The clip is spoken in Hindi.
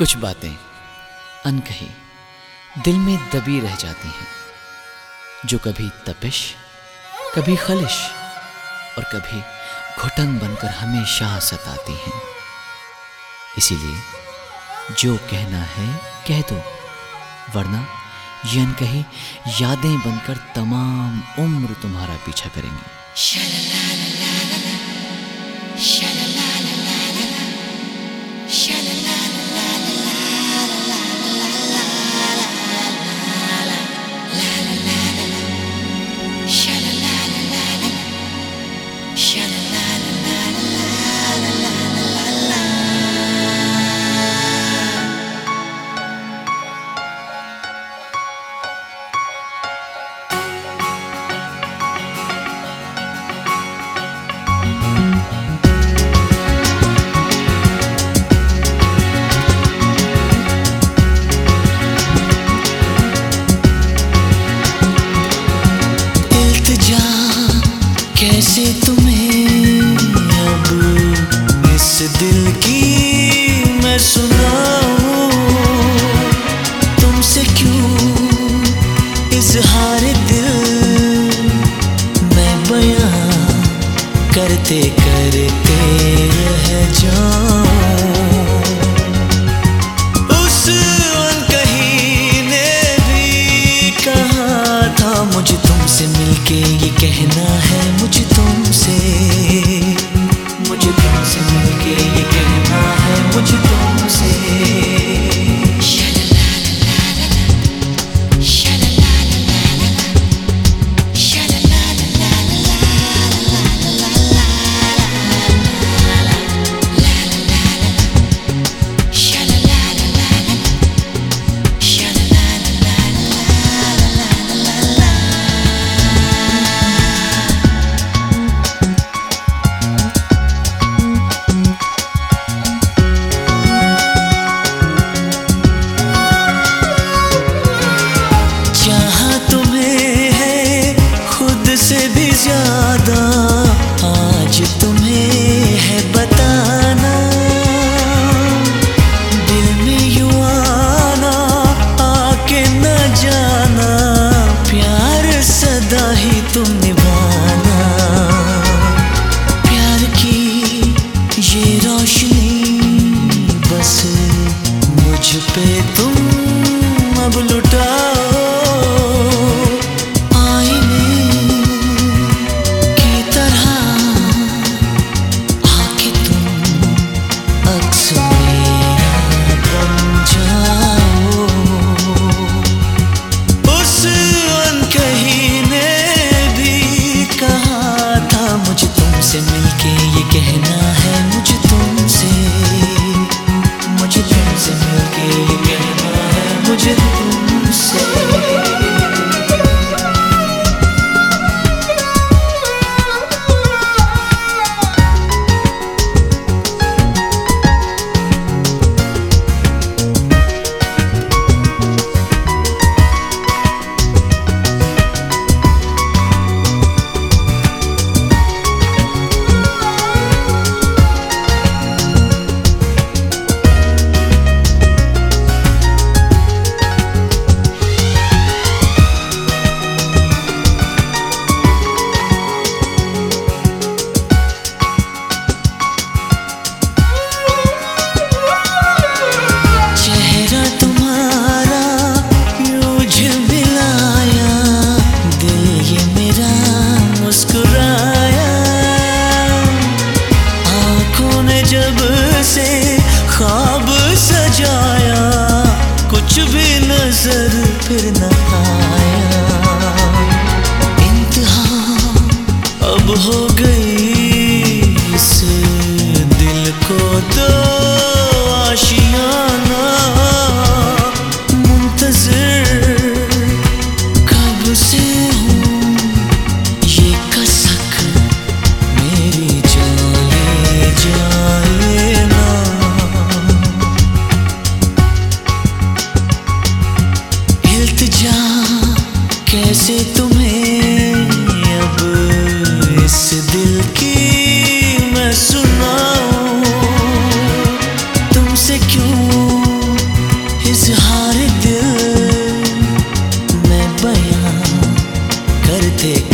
कुछ बातें अनकही दिल में दबी रह जाती हैं जो कभी तपिश कभी खलिश और कभी घुटन बनकर हमेशा सताती हैं। इसीलिए जो कहना है कह दो वरना ये अनकही यादें बनकर तमाम उम्र तुम्हारा पीछा करेंगी। शला ला ला ला ला ला, ला ला के ये कहना है मुझे तुमसे। पे तुम अब लुटा